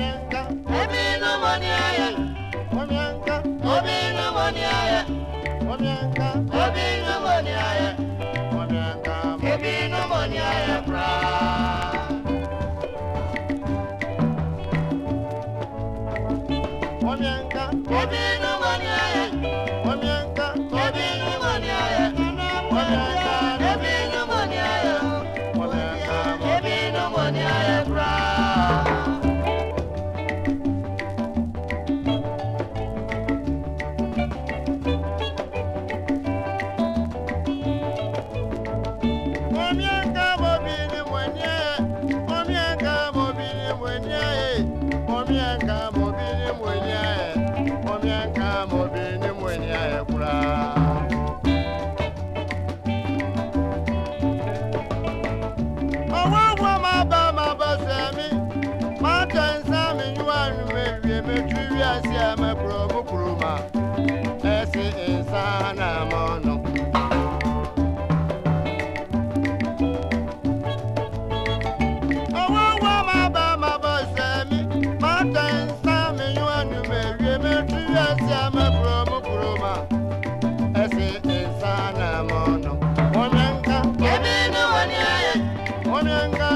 Omianka, Omino Moniaya, Omianka, Omino Moniaya, Omianka, Omino Moniaya, Omianka, Omino Moniaya, Pra. Omianka, Omino Moniaya, Omianka, Omino Moniaya, Omianka, Omino Moniaya, Omianka, Omino Moniaya.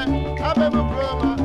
I'm a kuroma.